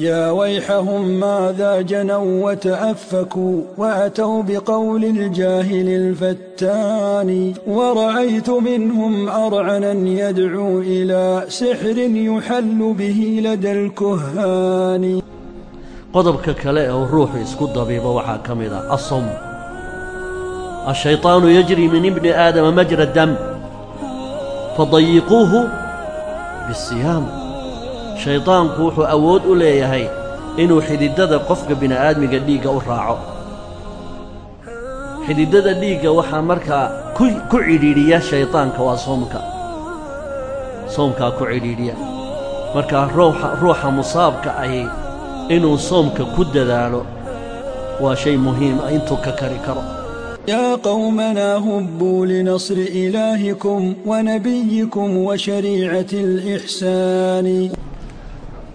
يا ويحهم ماذا جنوا وتأفكوا وأتوا بقول الجاهل الفتان ورأيت منهم أرعنا يدعو إلى سحر يحل به لدى الكهان qodobka kale oo ruuxu isku dabiibo waxaa ka mid ah asom ashayطaanu yajri min ibni aadama majra dam fadayiquuhu bisiyaam shaydaanku wuxuu awood u leeyahay inuu xididada qofka bini'aadmiga dhiigga u raaco xididada dhiigga waxaa markaa ku ku cidhiidhiya shaydaanka waa soomka soomkaa ku cidhiidhiya markaa ruuxa ruuxa musaabka ahi inuu soomka ku dadaalo waa shay muhiim ah intuu ka kari karo يا قومنا هبوا لنصر إلهكم ونبيكم وشريعة الإحسان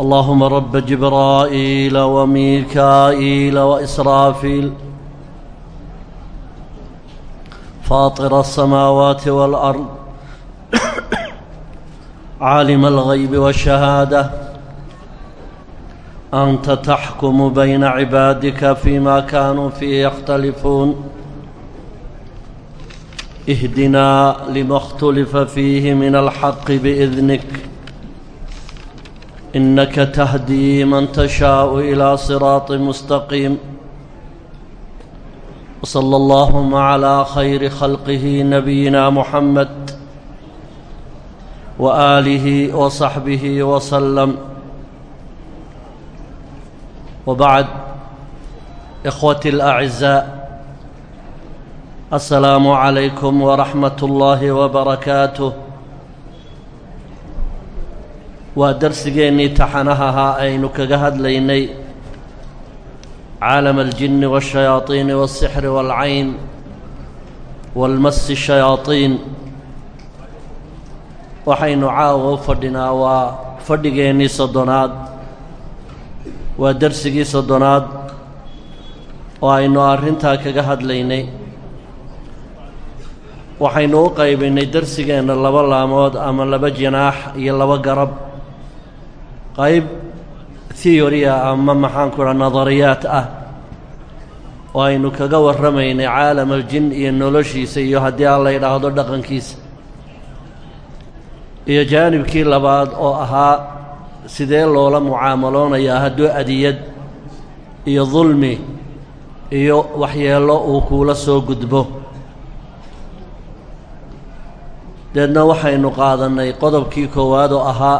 اللهم رب جبرائيل وميكائيل وإسرافيل فاطر السماوات والأرض عالم الغيب والشهادة أنت تحكم بين عبادك فيما كانوا فيه يختلفون اهدنا لما اختلف فيه من الحق بإذنك إنك تهدي من تشاء إلى صراط مستقيم وصلى اللهم على خير خلقه نبينا محمد وآله وصحبه وسلم وبعد إخوتي الأعزاء السلام عليكم ورحمة الله وبركاته waa darsigeennii taxanahahaa aynu kaga hadlaynay caalam aljinni waashayaadiini waasixri waalcayn waalmasi shayaadiin waxaynu caawa u fadhinaa waa fadhigeennii soddonaad. Waa darsigii soddonaad oo aynu arrintaa kaga hadlaynay. Waxaynu u qaybinnay darsigeenna laba laamood ama laba jinaax iyo laba garab qayb theoria ama maxaanku dhaha nadariyaad ah oo aynu kaga warramaynay caalam aljin iyo noloshiisa iyo haddii aan la yidhaahdo dhaqankiisa. Iyo jaanibkii labaad oo ahaa sidee loola mucaamaloonayaa hadduu adiyad iyo dulmi iyo waxyeello uu kuula soo gudbo. Deedna waxaynu qaadannay qodobkii koowaad oo ahaa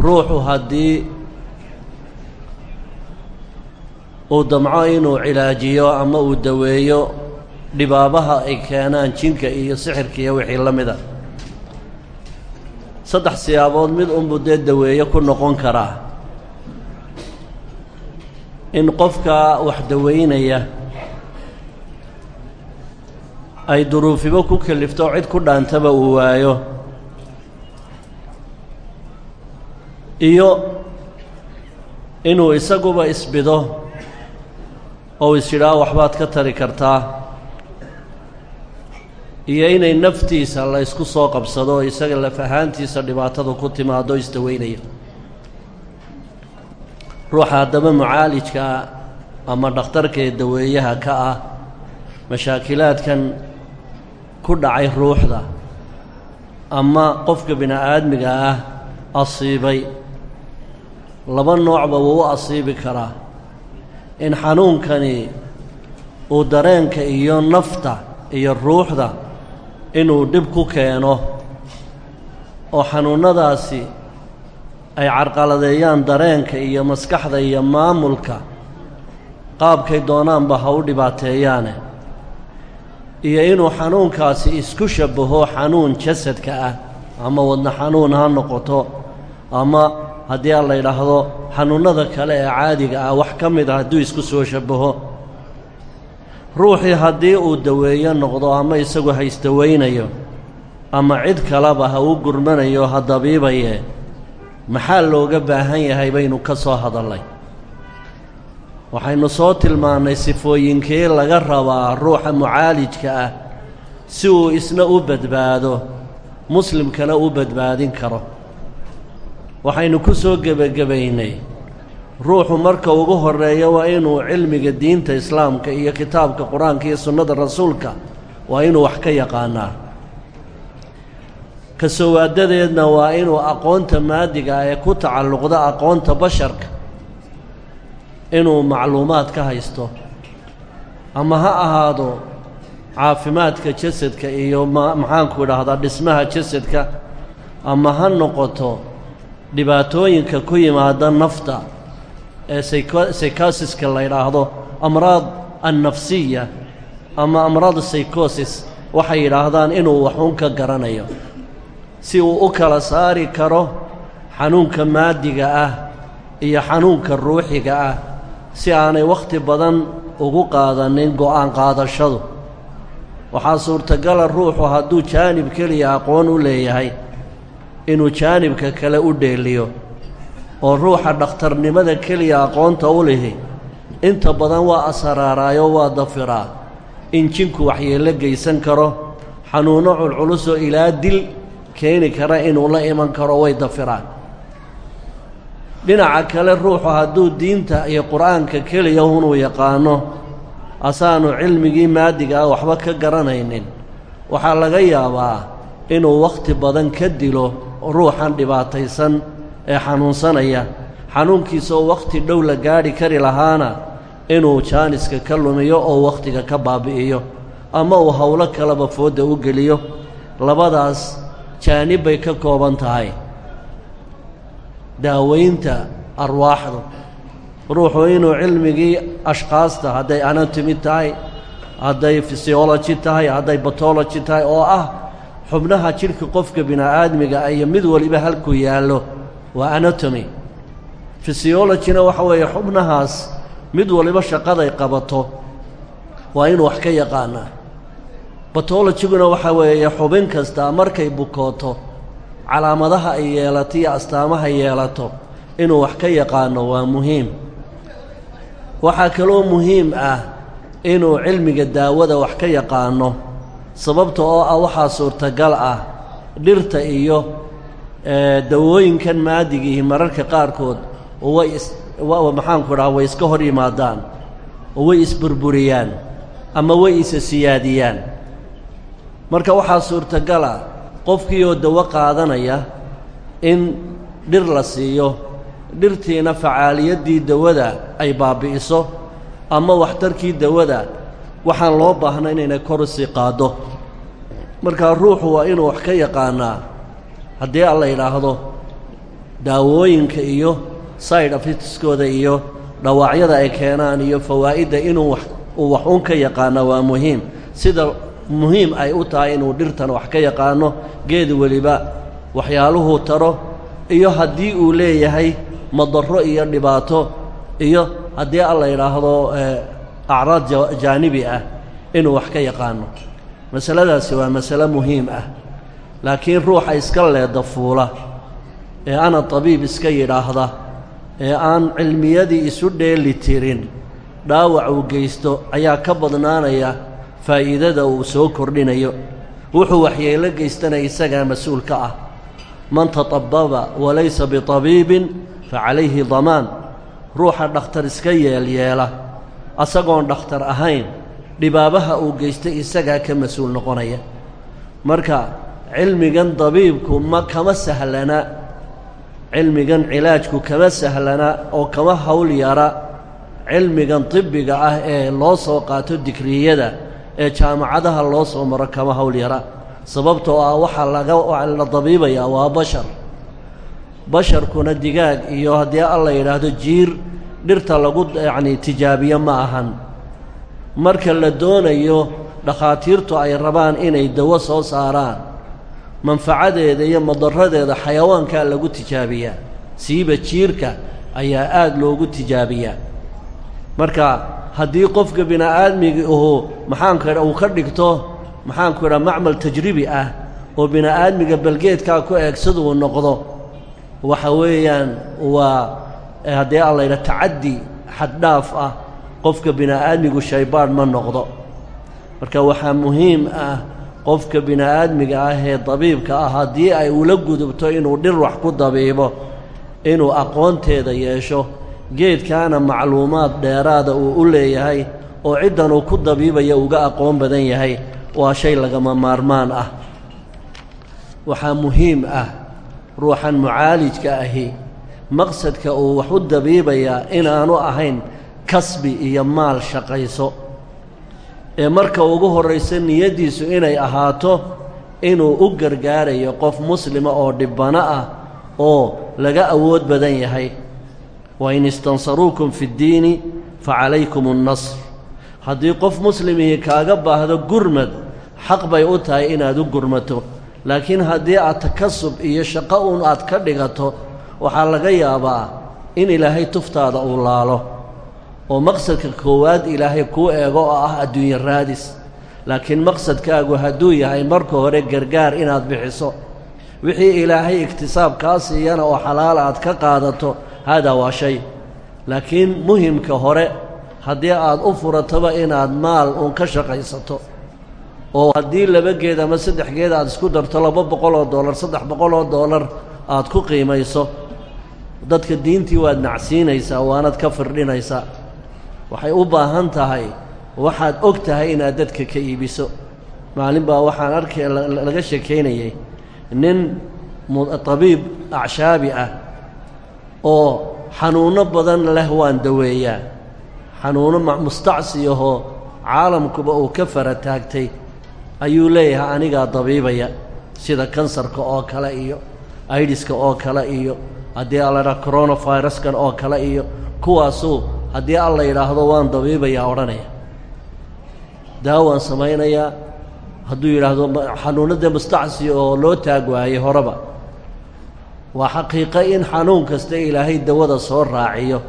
ruuxu haddii uu damco inuu cilaajiyo ama uu daweeyo dhibaabaha ay keenaan jinka iyo sixirka iyo wixii la mida. Saddex siyaabood mid unbuu dee daweeye ku noqon karaa. In qofka wax daweynaya ay duruufibo ku kelifto cid ku dhaantaba uu waayo iyo inuu isaguba isbido oo is yidhaah waxbaad ka tari kartaa. Iyo inay naftiisa la ysku soo qabsado isaga laf ahaantiisa dhibaatadu ku timaado isdaweynaya ruuxa haddaba mucaalijkaa ama dhakhtarkee daweeyaha ka ah mashaakilaadkan ku dhacay ruuxda ama qofka bini-aadmiga ah asiibay laba noocba wuu u asiibi karaa. In xanuunkani uu dareenka iyo nafta iyo ruuxda inuu dhib ku keeno oo xanuunnadaasi ay carqaladeeyaan dareenka iyo maskaxda iyo maamulka qaabkay doonaanba ha u dhibaateeyaane. Iyo inuu xanuunkaasi isku shabbaho xanuun jasadka ah ama wadna xanuun ha noqoto ama haddii aan la yidhaahdo xanuunnada kale ee caadiga ah wax ka mid ah hadduu isku soo shabbaho. Ruuxii haddii uu daweeyo noqdo ama isagu haysdawaynayo ama cid kaleba ha u gurmanayo ha dabiibaye maxaa looga baahan yahay baynu ka soo hadallay? Waxaynu soo tilmaannay sifooyinkii laga rabaa ruuxa mucaalijka ah si uu isna u badbaado muslimkana u badbaadin karo waxaynu ku soo gebagabaynay. Ruuxu marka ugu horreeya waa inuu cilmiga diinta islaamka iyo kitaabka qur'aanka iyo sunnada rasuulka waa inuu wax ka yaqaanaa. Ka sowaadadeedna waa inuu aqoonta maadiga ee ku tacalluqda aqoonta basharka inuu macluumaad ka haysto. Ama ha ahaado caafimaadka jasadka iyo ma maxaanku idhaahdaa dhismaha jasadka ama ha noqoto dhibaatooyinka ku yimaada nafta ee sayko saykosiska la yidhaahdo amraad annafsiya ama amraad saykosis waxay yidhaahdaan inuu waxuun ka garanayo. Si uu u kala saari karo xanuunka maadiga ah iyo xanuunka ruuxiga ah si aanay wakhti badan ugu qaadanin go'aan qaadashadu. Waxaa suurtagala ruuxu hadduu jaanib keliya aqoon u leeyahay inuu jaanibka kale u dheeliyo oo ruuxa dhakhtarnimada keliya aqoonta u lihi. Inta badan waa asaraaraayo waa dafiraa in jinku waxyeello geysan karo xanuunno culculusoo ilaa dil keeni kara inuu la iman karo way dafiraan. Dhinaca kale ruuxu hadduu diinta iyo qur'aanka keliya unuu yaqaano asaanu cilmigii maadiga ah waxba ka garanaynin. Waxaa laga yaabaa inuu wakhti badan ka dilo ruuxan dhibaataysan ee xanuunsanaya. Xanuunkiisa oo wakhti dhow la gaadhi kari lahaana inuu jaaniska ka lumiyo oo wakhtiga ka baabi'iyo. Ama uu howlo kaleba foodda u geliyo. Labadaas jaanib bay ka kooban tahay. Daaweynta arwaaxdu ruuxu inuu cilmigii ashkaasta hadday anatomi tahay hadday fysiology tahay hadday batology tahay oo ah xubnaha jidhka qofka bini'aadmiga iyo mid waliba halkuu yaallo waa anatomy. Fysiologina waxa weeye xubnahaas mid waliba shaqaday qabato waa inuu wax ka yaqaanaa batologiguna waxa weeye xubin kasta markay bukooto calaamadaha ay yeelato iyo astaamaha yeelato inuu wax ka yaqaano waa muhiim. Waxaa kaloo muhiim ah inuu cilmiga daawada wax ka yaqaano sababta oo ah waxaa suurtagal ah dhirta iyo dawooyinkan maadigiihi mararka qaarkood way is maxaanku dhaha way iska hor yimaadaan oo way isburburiyaan ama way isa siyaadiyaan. Marka waxaa suurtagala qofkii oo dawo qaadanaya in dhir la siiyo dhirtiina facaaliyaddii dawada ay baabbi'iso ama waxtarkii dawada waxaan loo baahna inaynay kor u sii qaaddo. Markaa ruuxu waa inuu wax ka yaqaanaa haddii aan la yidhaahdo daawooyinka iyo side afitiskooda iyo dhawaacyada ay keenaan iyo fawaa'idda inuu wax uu wax un ka yaqaana waa muhiim. Sida muhiim ay u tahay inuu dhirtan wax ka yaqaano geed weliba waxyaaluhuu taro iyo haddii uu leeyahay madarro iyo dhibaato iyo haddii aan la yidhaahdo acraad jaanibi ah inuu wax ka yaqaano. Masaladaasi waa masale muhiim ah laakiin ruuxa iska leeda fuula ee ana tabiib iska yidhaahda ee aan cilmiyadii isu dheeli tirin dhaawac uu geysto ayaa ka badnaanaya faa'iidada uu soo kordhinayo. Wuxuu waxyeello geystanaya isagaa mas'uul ka ah. Man tatababa walaysa bitabiibin fa calayhi damaan. Ruuxa dhakhtar iska yeelyeela asagoon dhakhtar ahayn dhibaabaha uu geystay isagaa ka mas'uul noqonaya. Marka cilmigan dabiibku ma kama sahlana. Cilmigan cilaajku kama sahlana oo kama hawl yara. Cilmigan tibbiga ah ee loo soo qaato digriyada ee jaamacadaha loo soo maro kama hawl yara. Sababtoo ah waxaa laga la dabiibayaa waa bashar. Basharkuna digaag iyo haddii alla yidhaahdo jiir dhirta lagu yacni tijaabiyo ma ahan. Marka la doonayo dhakhaatiirtu ay rabaan inay dawo soo saaraan manfacadeeda iyo madaradeeda xayawaankaa lagu tijaabiyaa. Siiba jiirka ayaa aada loogu tijaabiyaa. Marka haddii qofka bini aadmiga ahu maxaanku idha uu ka dhigto maxaanku idhaa macmal tajribi ah oo bini aadmiga balgeedkaa ku eeg siduu noqdo waxa weeyaan waa haddii aan laydha tacaddi xaddhaaf ah qofka bini aadmigu shaybaadh ma noqdo. Marka waxaa muhiim ah qofka bini aadmiga ah ee dabiibka ah haddii ay ula gudubto inuu dhir wax ku dabiibo inuu aqoonteeda yeesho geedkaana macluumaad dheeraada uu u leeyahay oo ciddan uu ku dabiibaya uga aqoon badan yahay waa shay lagama maarmaan ah. Waxaa muhiim ah ruuxan mucaalijka ahi maqsadka uu wax u dabiibayaa inaanu ahayn kasbi iyo maal shaqayso. Ee marka ugu horraysa niyaddiisu inay ahaato inuu u gargaarayo qof muslima oo dhibbano ah oo laga awood badan yahay. Wain istansaruukum fi ddiini fa calaykum annasr. Haddii qof muslimihii kaaga baahdo gurmad xaq bay u tahay inaad u gurmato. Laakiin haddii aad takasub iyo shaqo uun aad ka dhigato waxaa laga yaabaa in ilaahay tuftaada uu laalo oo maqsadka koowaad ilaahay kuu eego oo ah adduunye raadis. Laakiin maqsadkaagu hadduu yahay marka hore gargaar inaad bixiso. Wixii ilaahay iktisaab kaa siiyana oo xalaal aad ka qaadato haadaa waa shay. Laakiin muhimka hore haddii aad u furataba inaad maal uun ka shaqaysato oo haddii laba geed ama saddex geed aad isku darto laba boqol oo dollar saddex boqol oo dollar aad ku qiimayso dadka diintii waad nacsiinaysaa waanad ka firdhinaysaa. Waxay u baahan tahay waxaad og tahay inaad dadka ka iibiso. Maalin baa waxaan arkay laga sheekaynayay nin tabiib acshaabi ah oo xanuunno badan leh waan daweeyaa. Xanuunno mustacsi-ahoo caalamkuba uu ka fara taagtay. Ayuu leeyahay anigaa dabiibaya sida kansarka oo kale iyo aidiska oo kale iyo haddii alla yidhaha coronafiraskan oo kale iyo kuwaasuu haddii alla yidhaahdo waan dabiibayaa odhanaya. Daawaan samaynayaa hadduu yidhaahdo xanuunnadee mustacsi oo loo taag waayey horeba. Waa xaqiiqo in xanuun kasta ilaahay dawada soo raaciyo.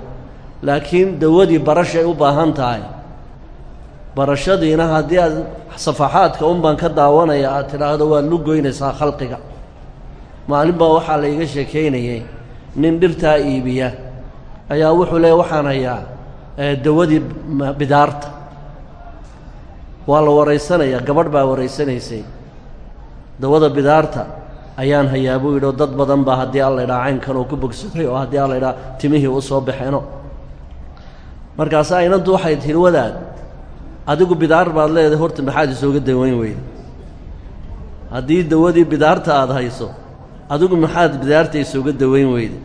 Laakiin dawadii barashay u baahan tahay. Barashadiina haddii aad safaxaadka un baan ka daawanaya aad tidhaahdo waad lu goynaysaa khalqiga. Maalin baa waxaa layga sheekaynayay nin dhirtaa iibiya. Ayaa wuxuu leeya waxaan hayaa dawadii bidaarta. Waa la waraysanayaa gabadh baa waraysanaysay dawada bidaarta ayaan hayaa buu yidhi oo dad badan baa haddii alla idhaha caynkan uu ku bogsaday oo haddii alla idhaha timihii u soo baxeeno markaasaa inantu waxay wadaad adigu bidaar baad leedahay horta maxaad isooga dawayn weyda. Haddii dawadii bidaarta aada hayso adigu maxaad bidaarta isooga dawayn weyda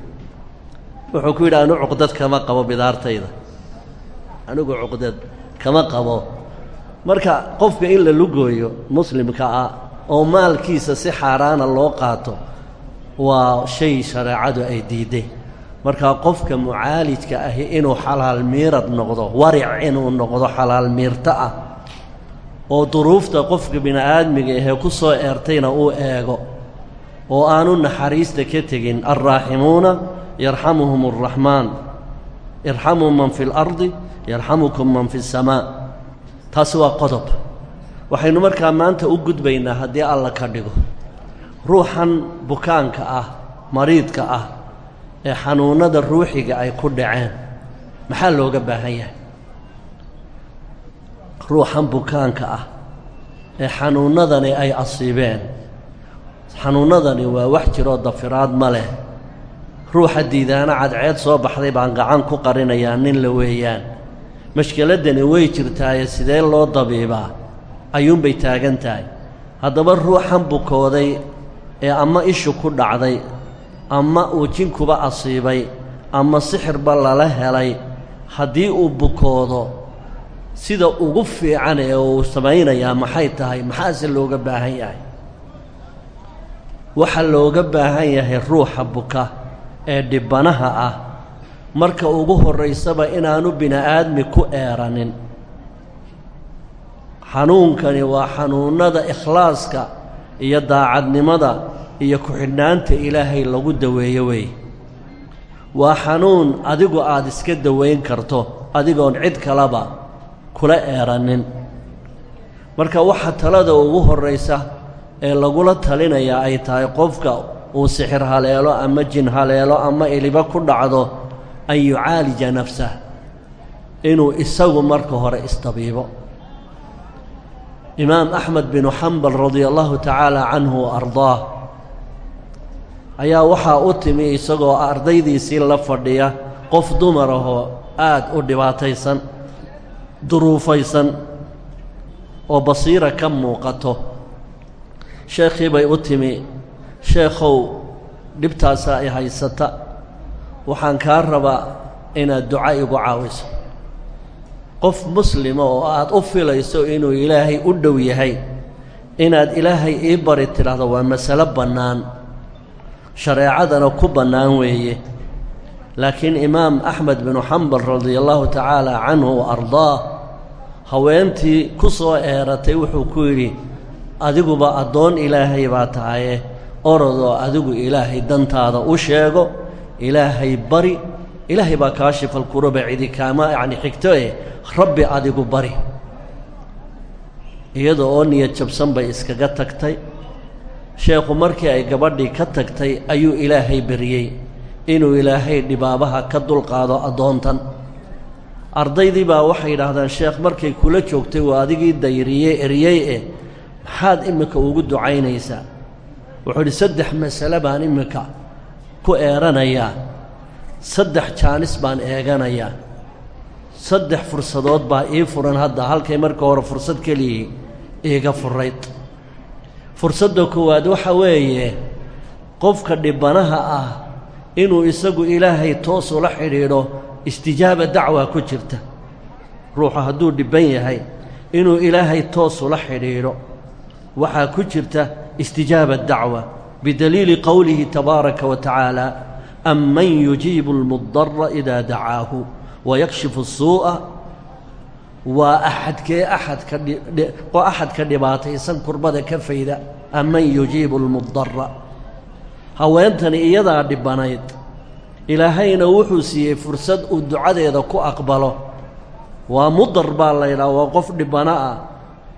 wuxuu ku yidhi anu cuqdad kama qabo bidaartayda. Anigu cuqdad kama qabo. Marka qofka in la lugooyo muslimka ah oo maalkiisa si xaaraana loo qaato waa shay shareecadu ay diidday markaa qofka mucaalijka ahi inuu xalaal miirad noqdo waric inuu noqdo xalaal miirto ah oo duruufta qofka bini'aadmiga ahee ku soo eertayna uu eego oo aanu naxariista ka tegin alraaximuuna yarxamuhum alraxmaan irxamuu man fi اlardi yarxamukum man fi اsamaa taasi waa qodob. Waxaynu markaa maanta u gudbaynaa haddii alla ka dhigo. Ruuxan bukaanka ah mariidka ah ee xanuunnada ruuxiga ay ku dhaceen maxaa looga baahan yahay? Ruuxan bukaanka ah ee xanuunnadani ay asiibeen xanuunnadani waa wax jiroo dafiraad ma leh. Ruuxa diidaana cadceed soo baxday baan gacan ku qarinayaa nin la weeyaan. Mashkiladdani way jirtaaye sidee loo dabiibaa? Ayuunbay taagan tahay. Haddaba ruuxan bukooday ee ama ishu ku dhacday ama uu jinkuba asiibay ama sixirba lala helay haddii uu bukoodo sida ugu fiican ee uu samaynayaa maxay tahay? Maxaase looga baahan yahay waxa looga baahan yahay ruuxa buka ee dhibbanaha ah. Marka ugu horraysaba inaanu bini'aadmi ku eeranin. Xanuunkani waa xanuunnada ikhlaaska iyo daacadnimada iyo ku-xidhnaanta ilaahay lagu daweeyo weeye waa xanuun adigu aada iska dawayn karto adigoon cid kaleba kula eeranin. Marka waxa talada ugu horraysa ee lagula talinayaa ay tahay qofka uu sixir haleelo ama jin haleelo ama iliba ku dhacdo an yucaalija nafsah inuu isagu marka hore isdabiibo imaam axmed binu xambal radia allahu tacaala canhu wa ardaah ayaa waxaa u timi isagoo ardaydiisii la fadhiya qof dumar ahoo aad u dhibaataysan duruufaysan oo basiira ka muuqato sheekhii bay u timi sheekhow dhibtaasa ay haysata. Waxaan kaa rabaa inaad duca igu caawiso. Qof muslima oo aad u filayso inuu ilaahay u dhow yahay inaad ilaahay ii bari tidhaahdo waa masalo bannaan. Shareecadana ku bannaan weeye. Laakiin imaam axmed binu xambal radia allahu tacaala canhu wa ardaah haweentii ku soo eeratay wuxuu ku yidhi adiguba addoon ilaahay baa tahaye orodoo adigu ilaahay dantaada u sheego ilaahay bari ilaahay baa kaashifal kuruba cidi kaama yacni xigto eh rabbi adigu bari. Iyada oo niyad jabsan bay iskaga tagtay. Sheekhu markii ay gabadhii ka tagtay ayuu ilaahay beriyey inuu ilaahay dhibaabaha ka dulqaado addoontan. Ardaydii baa waxay yidhaahdaan sheekh markay kula joogtay waa adigii dayriyey eryey eh maxaad iminka ugu ducaynaysaa wuxuu idhi saddex masale baan iminka ku eeranayaa saddex jaanis baan eeganayaa saddex fursadood baa ii furan hadda halkay marka hore fursad keliyii iiga furayd fursadda koowaad waxa weeye qofka dhibanaha ah inuu isagu ilaahay toos ula xidhiidho istijaaba dacwa ku jirta. Ruuxu hadduu dhibban yahay inuu ilaahay toos ula xidhiidho waxaa ku jirta istijaaba dacwa bidaliili qowlihi tabaaraka wa tacaala aman yujiibu almudara idaa dacaahu wayakshifu suu'a waa axadkee axadka axadka dhibaataysan kurbada ka fayda aman yujiibu almudara haweentani iyadaa dhibanayd ilaahayna wuxuu siiyey fursad uu ducadeeda ku aqbalo. Waa mudar baa laydhaha waa qof dhibano ah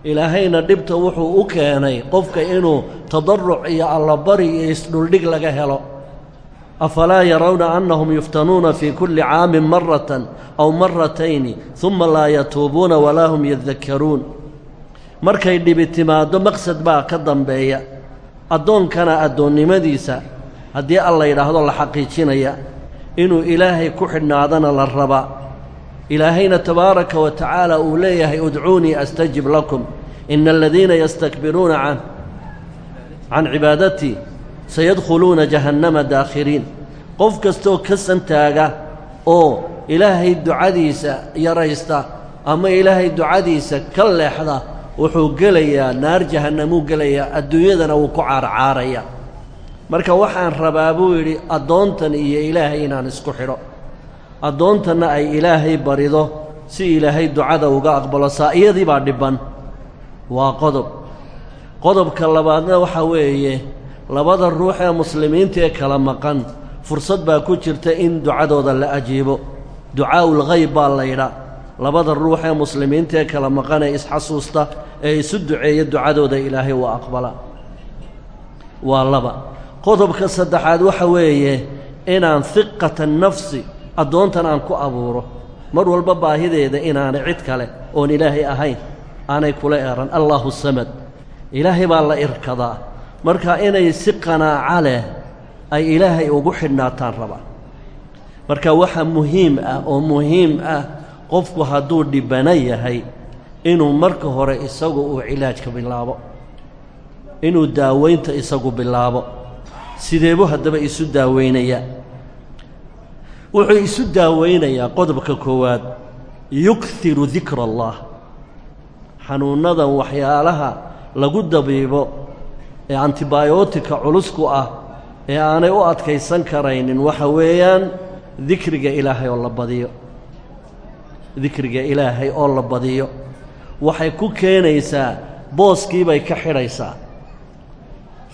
ilaahayna dhibta wuxuu u keenay qofka inuu tadaruc iyo allabari iyo isdhuldhig laga helo. Afalaa yarawna annahum yuftanuuna fii kulli caamin maratan aw maratayni uma laa yatuubuuna walaa hum yadakkaruun markay dhibi timaaddo maqsad baa ka dambeeya. Addoonkana addoonnimadiisa haddii alla yidhaahdo la xaqiijinaya inuu ilaahay ku xidhnaadana la rabaa ilaahayna tabaaraka wa tacaala uu leeyahay udcuunii astajib lakum ina aladiina yastakbiruuna can cibaadatii sayadkhuluuna jahannama daakhiriin qof kastoo ka santaaga oo ilaahay ducadiisa yaraysta ama ilaahay ducadiisa ka leexda wuxuu gelayaa naar jahannamuu gelayaa adduunyadana wuu ku caarcaaraya marka waxaan rabaa buu yidhi addoontan iyo ilaahay inaan isku xidho addoontanna ay ilaahay barido si ilaahay ducada uga aqbalo saa iyadii baa dhibban. Waa qodob. Qodobka labaadna waxaa weeye labada ruux ee muslimiinta ee kala maqan fursad baa ku jirta in ducadooda la ajiibo. Ducaa'ul hayb baa laydhaa labada ruux ee muslimiinta ee kala maqan ee isxasuusta ee isu duceeya ducadooda ilaahay waa aqbala. Waa laba. Qodobka saddexaad waxa weeye inaan hiqata nafsi addoontan aan ku abuuro. Mar walba baahideeda inaanay cid kale oon ilaahay ahayn aanay kula eran allaahu samad. Ilaahay baa la irkadaa. Marka inay si qanaaco leh ay ilaahay ugu xidhnaataan rabaan marka waxa muhiim ah oo muhiim ah qofku hadduu dhibano yahay inuu marka hore isagu uu cilaajka bilaabo. Inuu daaweynta isagu bilaabo. Sideebuu haddaba isu daaweynayaa wuxuu isu daaweynayaa qodobka koowaad yukhiru dikra allah xanuunnadan waxyaalaha lagu dabiibo ee antibiyootika culusku ah ee aanay u adkaysan karaynin waxa weeyaan dikriga ilaahay oo la badiyo. Dikriga ilaahay oo la badiyo. Waxay ku keenaysaa booskiibay ka xidhaysaa.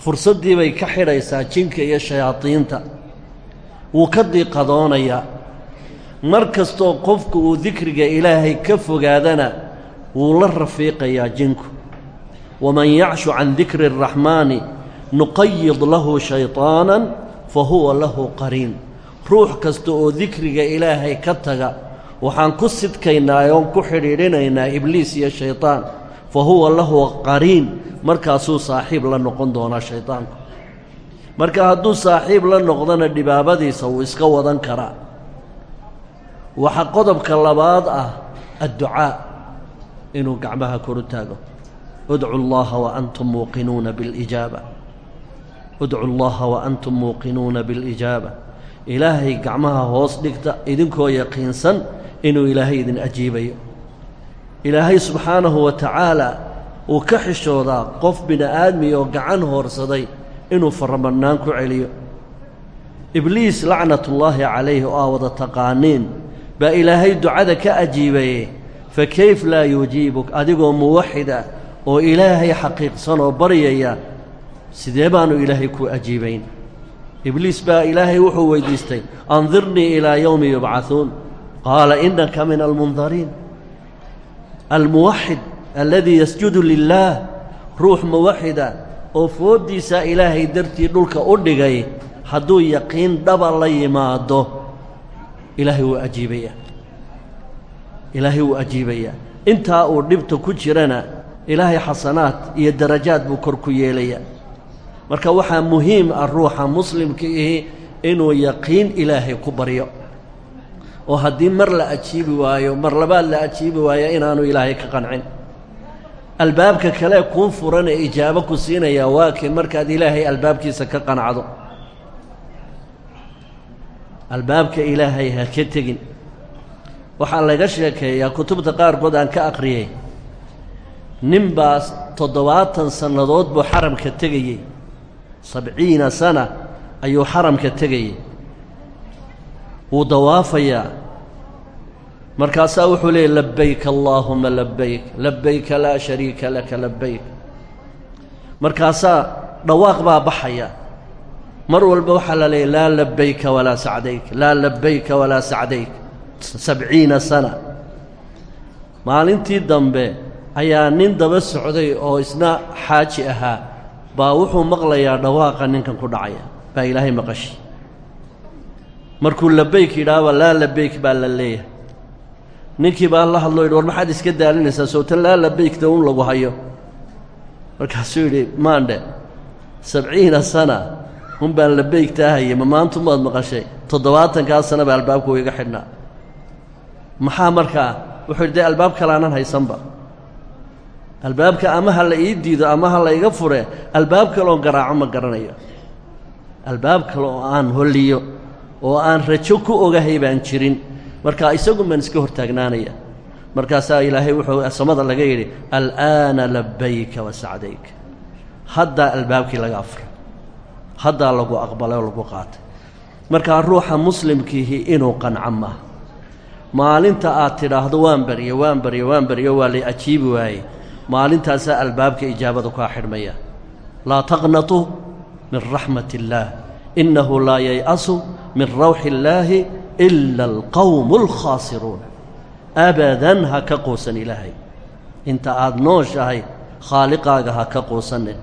Fursaddiibay ka xidhaysaa jinka iyo shayaadiinta wuu ka diiqadoonayaa mar kastoo qofku uu dikriga ilaahay ka fogaadana wuu la rafiiqayaa jinku waman yacshu can dikri الraxmaani nuqayid lahu shayطaanan fa huwa lahu qariin ruux kasta oo dikriga ilaahay ka taga waxaan ku sidkaynaa oon ku xidhiidhinaynaa ibliis iyo shayطaan fa huwa lahu qariin markaasuu saaxiib la noqon doonaa shaydaanku marka hadduu saaxiib la noqdona dhibaabadiisa wuu iska wadan karaa. Waxaa qodobka labaad ah adducaa inuu gacmaha koru taago. Udcu llaha wa antum muuqinuuna bilijaaba udcu llaha wa antum muuqinuuna bilijaaba ilaahay gacmaha hoos dhigta idinkoo yaqiinsan inuu ilaahay idin ajiibayo. Ilaahay subxaanahu wa tacaala uu ka xishoodaa qof bini aadmi oo gacan hoorsaday inuu faramadnaan ku celiyo. Ibliis lacnatullaahi calayh oo aa wada taqaaniin baa ilaahay ducada ka ajiibaye fa kayf laa yujiibuk? Adigoo muwaxid ah oo ilaahay xaqiiqsan oo baryaya sidee baanu ilaahay ku ajiibayn? Ibliis baa ilaahay wuxuu weyddiistay andirnii ilaa yowmi yubcahuun qaala innaka min almundariin almuwaxid alladii yasjudu lilaah ruux muwaxida oo fooddiisaa ilaahay dartii dhulka u dhigay hadduu yaqiin dhaba la yimaado ilaahay wuu ajiibayaa. Ilaahay wuu ajiibayaa. Intaa uu dhibta ku jirana ilaahay xasanaad iyo darajaad buu kor ku yeelayaa. Marka waxaa muhiim ah ruuxa muslimka ihi inuu yaqiin ilaahay ku baryo. Oo haddii mar la ajiibi waayo mar labaad la ajiibi waayo inaanu ilaahay ka qancin albaabka kale kuu furan ee ijaabo ku siinayaa waa kii markaad ilaahay albaabkiisa ka qanacdo. Albaabka ilaahay ha ka tegin. Waxaa laga sheekeeyaa kutubta qaarkood aan ka aqriyey nin baas toddobaatan sannadood buu xaramka tegayey sabciina sana ayuu xaramka tegayey wuu dawaafayaa markaasaa wuxuu leeyay labayk allaahuma labayk labayka laa shariika laka labayk markaasaa dhawaaq baa baxaya. Mar walba waxaa la leeyay laa labayka walaa sacdayk laa labayka walaa sacdayk. Sabciina sana. Maalintii dambe ayaa nin daba socday oo isna xaaji ahaa baa wuxuu maqlayaa dhawaaqa ninkan ku dhacaya baa ilaahay maqashi. Markuu labayk yidhaahba laa labayk baa la leeyahay ninkii baa la yidhi war maxaad iska daalinaysaa? Sowtan laa labaykta un lagu hayo. Markaasuu yidhi maandhe sabciina sana un baan labaygtaa hayay ma maantu maad maqashay? Toddobaatankaa sana baa albaabku iga xidhnaa. Maxaa markaa wuxuu yidhi dee albaab kalaanan haysanba. Albaabka ama ha la ii diido ama ha la iga fure albaab kaleoon garaaco ma garanayo. Albaab kale oo aan holliyo oo aan rajo ku ogahay baan jirin marka isagun baan iska hortaagnaanaya. Markaasaa ilaahay wuxuu samada laga yidhi al'aana labayka wa sacdayk. Haddaa albaabkii laga afray. Haddaa lagu aqbalay oo lagu qaatay. Markaa ruuxa muslimkiihi inuu qanco maaha. Maalinta aad tidhaahdo waan baryo waan baryo waan baryo waa la ajiibi waaye maalintaasaa albaabka ijaabada kaa xidhmaya. Laa taqnatuu min raxmat illaah innahu laa yay'asu min rawxi illaahi ila alqowmu alkhaasiruun abadan ha ka quusan ilaahay inta aad nooshahay khaaliqaaga ha ka quusanin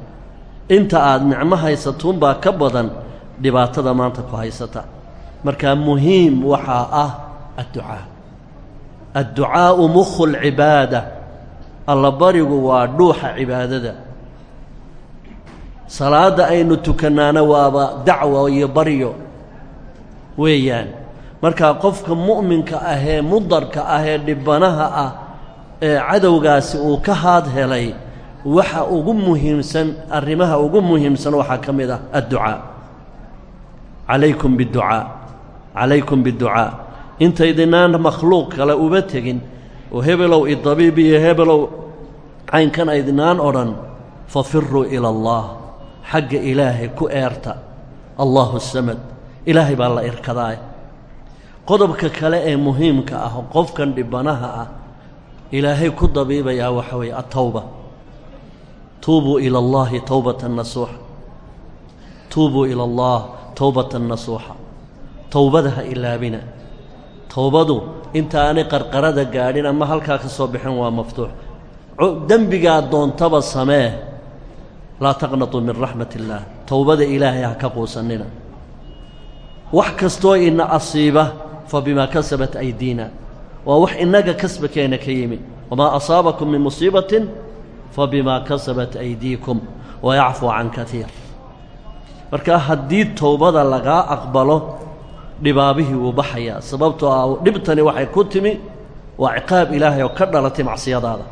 inta aad nicmo haysatuunbaa ka badan dhibaatada maanta ku haysata markaa muhiim waxaa ah adducaa adducaa'u mukhu lcibaada allabarigu waa dhuuxa cibaadada salaadda aynu tukannaana waaba dacwa iyo baryo weeyaan markaa qofka mu'minka ahee mudarka ahee dhibbanaha ah ee cadowgaasi uu ka haad helay waxa ugu muhiimsan arrimaha ugu muhiimsan waxaa ka mid ah adducaa. Calaykum bidducaa. Calaykum bidducaa. Intaydinaan makhluuq kale uba tegin oo hebelow idabiib iyo hebelow caynkan aydinaan odhan fafiruu ila allah xagga ilaahay ku eerta. Allaahu samad. Ilaahay baa la irkadaay qodobka kale ee muhiimka ah qofkan dhibbanaha ah ilaahay ku dabiibayaa waxa weeye attawba. Tuubuu ila allaahi towbatan nasuuxa. Tuubuu ila allah towbatan nasuuxa. Towbada ha ilaabina. Towbadu intaanay qarqarada gaadhin ama halkaa ka soo bixin waa maftuux. Dembigaa doontaba samee laa taqnatuu min raxmat illaah towbada ilaahay ha ka quusannina. Wax kastoo ina asiiba fa bimaa kasabat aydiina. Waa wax innaga kasbakeenna ka yimi wamaa asaabakum min musiibatin fa bimaa kasabat aydiikum. Wayacfuu can kaiir marka haddii towbada lagaa aqbalo dhibaabihii wuu baxayaa sababtoo ah dhibtani waxay ku timi waa ciqaab ilaahay oo ka dhalatay macsiyadaada.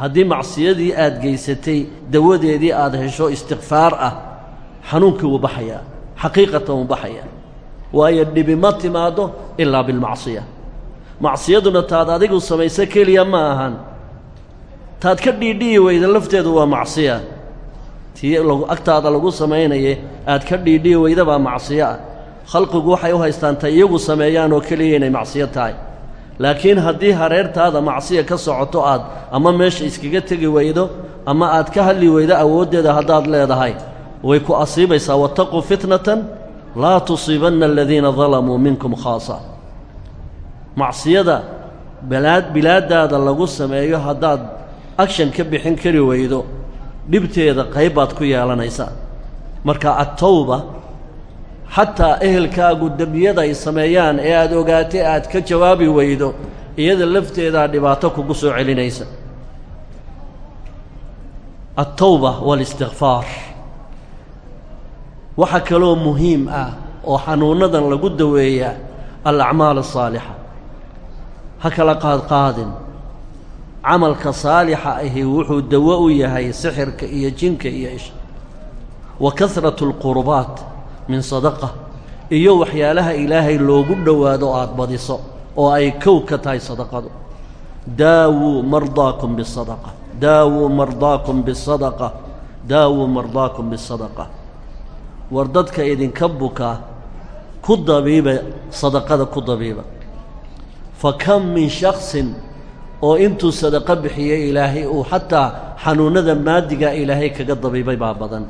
Haddii macsiyadii aad geysatay dawadeedii aad hesho istikfaar ah xanuunkii wuu baxayaa. Xaqiiqatan wuu baxayaa waayo dhibi ma timaaddo ilaa bilmacsiya. Macsiyaduna taad adigu samayso keliya ma ahan. Taad ka dhiidhiyi weyda lafteedu waa macsiya. Tii agtaada lagu samaynaye aad ka dhiidhiyi weyda baa macsiyo ah khalqigu waxay u haystaan ta iyagu sameeyaan oo keliya inay macsiyo tahay. Laakiin haddii hareertaada macsiya ka socoto aad ama meesha iskaga tegi weydo ama aad ka hadli weydo awooddeeda haddaad leedahay. Way ku asiibaysaa wattaquu fitnatan laa tusiibanna aladiina dalamuu minkum khaasa. Macsiyada balaad bilaaddaada lagu sameeyo haddaad agshan ka bixin kari weydo dhibteeda qayb baad ku yeelanaysaa marka attawba xataa ehelkaagu dembiyada ay sameeyaan ee aad ogaatay aad ka jawaabi weydo iyada lafteedaa dhibaato kugu soo celinaysa. Altawba waalistikfaar waxaa kaloo muhiim ah oo xanuunnadan lagu daweeyaa alacmaal asaalixa ha kala qaadqaadin. Camalka saalixa ahi wuxuu dawo u yahay sixirka iyo jinka iyo isha wa kasratu alqurubaat min sadaqa. Iyo waxyaalaha ilaahay loogu dhowaado aad badiso oo ay kow ka tahay sadaqadu. Daawuu mardaakum bisadaqa daawuu mardaakum bisadaqa daawuu mardaakum bisadaqa war dadka idinka buka ku dabiiba sadaqada ku dabiiba. Fa kam min shaksin oo intuu sadaqo bixiyey ilaahay uu xataa xanuunnada maadiga ilaahay kaga dabiibay baa badan.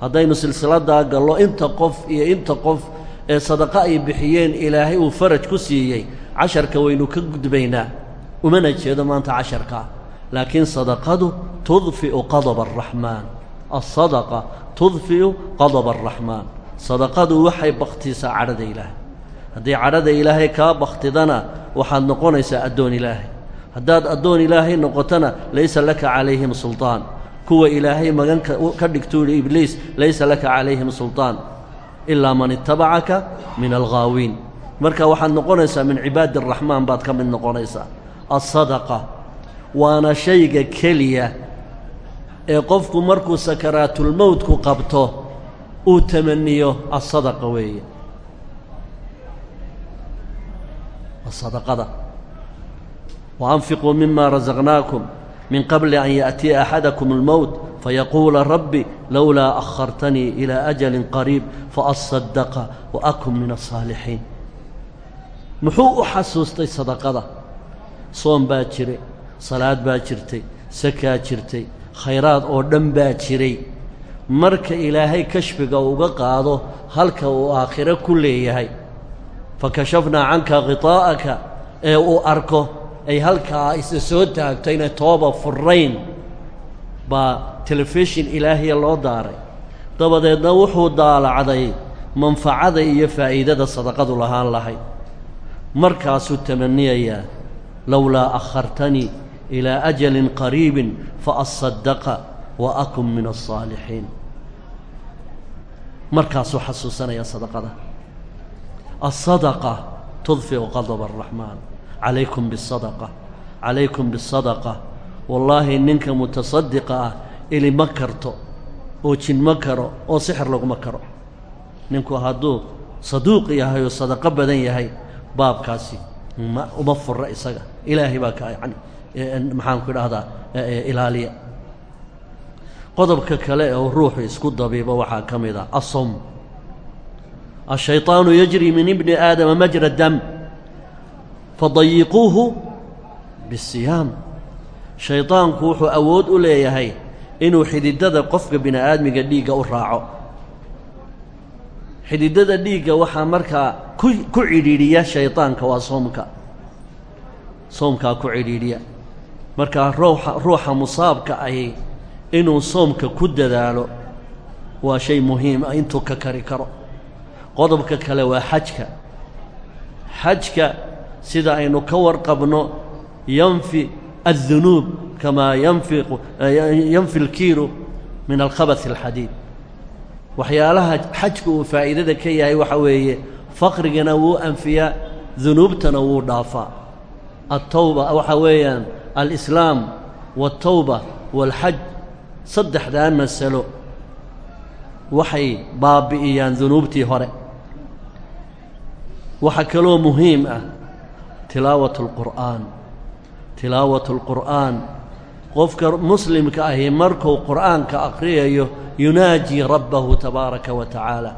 Haddaynu silsiladaa gallo inta qof iyo inta qof ee sadaqo ay bixiyeen ilaahay uu faraj ku siiyey casharka waynu ka gudbaynaa. Umana jeedo maanta casharkaa laakiin sadaqadu tudfi'u qadaba araxmaan alsadaqa tudfi'u qadaba araxmaan sadaqadu waxay bakhtiisaa cadhada ilaahay haddii cadhada ilaahay kaa bakhtidana waxaad noqonaysaa addoon ilaahay. Haddaad addoon ilaahay noqotona laysa laka calayhim sulطaan kuwa ilaahay magan ka dhigtuu yihi ibliis laysa laka calayhim sulطaan ilaa man itabacaka min alghaawiin marka waxaad noqonaysaa min cibaadi araxmaan baad ka mid noqonaysaa. Alsadaqa waana shayga keliya ee qofku markuu sakaraatulmowtku qabto uu tamaniyo asadaqa weeye asadaqada وأنفقوا مما رزقناكم من قبل أن يأتي أحدكم الموت فيقول ربي لولا أخرتني إلى أجل قريب فأصدق وأكن من الصالحين muxuu u xasuustay sadaqada soom baa jiray salaad baa jirtay sakaa jirtay khayraad oo dhan baa jiray. Marka ilaahay kashfiga uga qaado halka uu aakhiro ku leeyahay. Fakashafnaa canka khiطaa'aka ee uu arko ay halkaa isa soo taagtayna tooba furayn baa telefishin ilaahiya loo daaray. Dabadeedna wuxuu daalacday manfacada iyo faa'iidada sadaqadu lahaan lahayd. Markaasuu tamaniyayaa lowlaa akhartanii ilaa ajalin qariibin faasadaqa wa akun min alsaalixiin markaasuu xasuusanaya sadaqada asadaqa tudfiu qadaba araxmaan calaykum bisadaqa calaykum bisadaqa wallaahi ninka mutasadiqa ah ili ma karto oo jin ma karo oo sixir laguma karo ninku hadduu saduuq yahay oo sadaqo badan yahay baabkaasi ma uma fura isaga ilaahay baa ka yani maxaanku idhaahdaa ilaaliya. Qodobka kale oo ruuxu isku dabiibo waxaa ka mid ah asom ashayطaanu yajri min ibni aadama majra dam fadayiquuhu bisiyaam shaydaanku wuxuu awood u leeyahay inuu xididada qofka bini aadmiga dhiigga u raaco. Xididada dhiigga waxaa markaa ku ku cidhiidhiya shaydaanka waa soomka. Soomkaa ku cidhiidhiya markaa ruuxa ruuxa musaabka ahi inuu soomka ku dadaalo waa shay muhiim ah intuu ka kari karo. Qodobka kale waa xajka. Xajka sida aynu ka warqabno yanfi addunuub kamaa yanfiqu yanfi alkiiru min alkhabath alxadiid. Waxyaalaha xajka uu faa'iidada ka yahay waxa weeye faqrigana wuu anfiyaa dunuubtana wuu dhaafaa. Altawba waxa weeyaan alislaam waaltawba waalxaj saddexdaa masalo waxay baabi'iyaan dunuubtii hore. Waxaa kaloo muhiim ah tilaawat اlqur'aan tilaawat اlqur'aan qofka muslimka ahi markuu qur'aanka aqriyayo yunaajii rabbahu tabaaraka wa tacaala.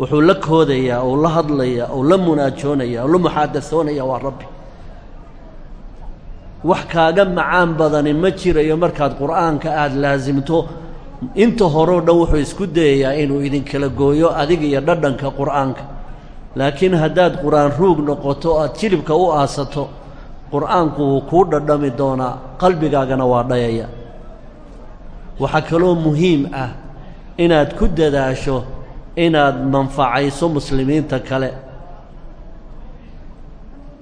Wuxuu la koodayaa ou la hadlayaa ou la munaajoonaya ou la muxaadasoonaya waa wax kaaga macaan badani ma jirayo markaad qur'aanka aada laasimto inta horeo dhan wuxuu isku dayayaa inuu idinkala gooyo adiga iyo dhadhanka qur'aanka. Laakiin haddaad qur'aan ruug noqoto aad jilibka u aasato qur'aanku wuu kuu dhadhami doonaa qalbigaagana waa dhayaya. Waxaa kaloo muhiim ah inaad ku dadaasho inaad manfacayso muslimiinta kale.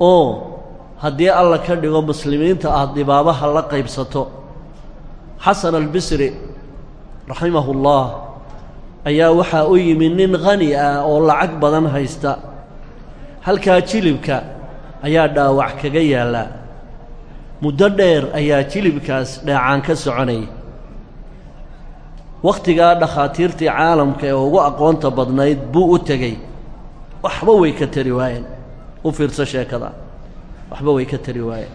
Oo haddii alla ka dhigo muslimiinta aad dhibaabaha la qaybsato. Xasan albisri raximahu ullah ayaa waxaa u yimi nin khani ah oo lacag badan haysta. Halkaa jilibka ayaa dhaawac kaga yaallaa muddo dheer ayaa jilibkaas dheecaan ka soconayay wakhtigaa dhakhaatiirtii caalamka ee ugu aqoonta badnayd buu u tegey waxba way ka tari waayeen. U fiirso sheekada waxba way ka tari waayeen.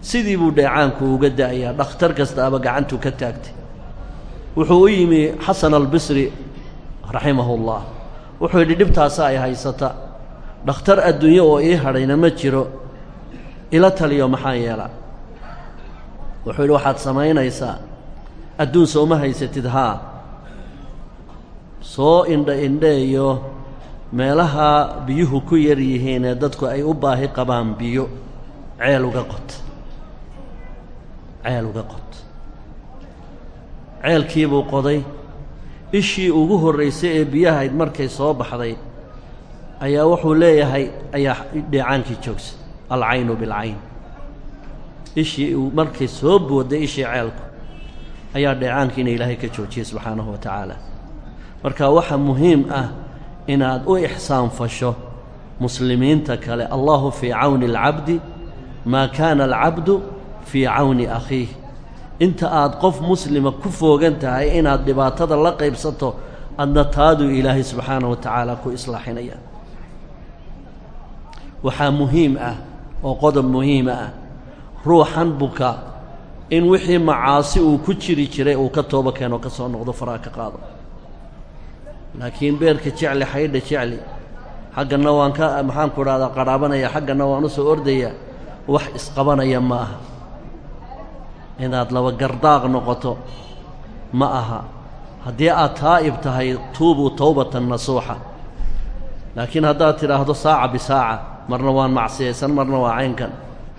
Sidii buu dheecaanku uga da'ayaa dhakhtar kastaaba gacantuu ka taagtay. Wuxuu u yimi xasan albisri raximahu ullah wuxuu yidhi dhibtaasa ay haysata. Dhakhtar adduunye oo ii hadhayna ma jiro. Ila taliyo maxaa yeela? Wuxuu yidhi waxaad samaynaysaa. Adduun sooma haysatid haa. Soo indha indheeyo meelaha biyuhu ku yar yihiin ee dadku ay u baahi qabaan biyo ceel uga qot. Ceel uga qot. Ceelkiibuu qoday. Ishii ugu horraysay ee biyahayd markay soo baxday ayaa wuxuu leeyahay ayaa dheecaankii joogsa alcaynu bilcayn. Ishii uu markay soo boodday ishii ceelku ayaa dheecaankiina ilaahay ka joojiyey subxaanahu wa tacaala marka waxaa muhiim ah inaad u ixsaan fasho muslimiinta kale allahu fii cawni alcabdi maa kaana alcabdu fii cawni akhiih. Inta aad qof muslima ku foogan tahay inaad dhibaatada la qaybsato adna taaduu ilaahay subxaanahu wa tacaala ku islaaxinaya. Waxaa muhiim ah oo qodob muhiima ah ruuxan buka in wixii macaasi uu ku jiri jiray uu ka tooba keeno ka soo noqdo faraha ka qaado laakiin beerka jecli xaydha jecli. Xagganna waan ka maxaanku dhahdaa qadhaabanaya xagganna waan u soo ordayaa wax isqabanaya ma aha. Inaad laba gardaaq noqoto ma aha. Haddii aad taa'ib tahay tuubuu towbatan nasuuxa. Laakiin haddaad tidhaahdo saaca bisaaca marna waan macsiyaysan marna waa caynkan.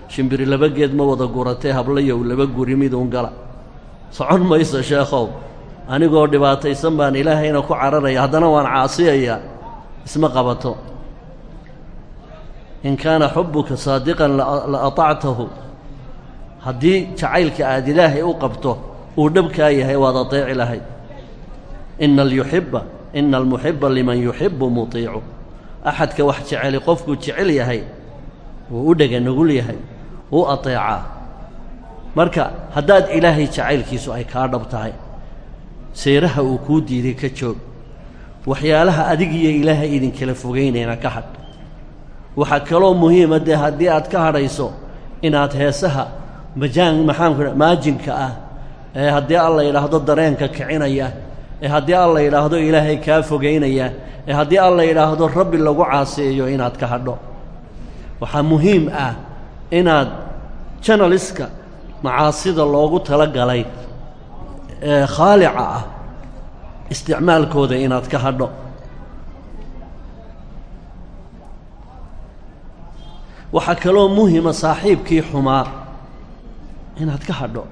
Shimbiri laba geed ma wada guratee hablayow laba guri miduun gala. Socon mayso sheekhow anigoo dhibaataysan baan ilaahayna ku cararaya haddana waan caasiyayaa isma qabato. In kaana xubbuka saadiqan la atactahu haddii jacaylka aad ilaahay u qabto uu dhabkaa yahay waad ateeci lahayd ina alyuxibba ina almuxibba liman yuxibbu mutiicu. Axadka wax jeceli qofkuu jecel yahay wuu u dhega nugul yahay wuu ateecaa. Marka haddaad ilaahay jacaylkiisu ay kaa dhab tahay seeraha uu kuu diiday ka joog. Waxyaalaha adigiyo ilaahay idinkala fogaynayna ka hadh. Waxaa kaloo muhiima dee haddii aad ka hadhayso inaad heesaha majaan maxaanku maajinka ah ee haddii alla yidhaahdo dareenka kicinaya ee haddii alla yidhaahdo ilaahay kaa fogaynaya ee haddii alla yidhaahdo rabbi lagu caaseeyo inaad ka hadho. Waxaa muhiim ah inaad janaliska macaasida loogu tala galay ee khaalica ah isticmaalkooda inaad ka hadho. Waxaa kaloo muhima saaxiibkii xumaa inaad ka hadho.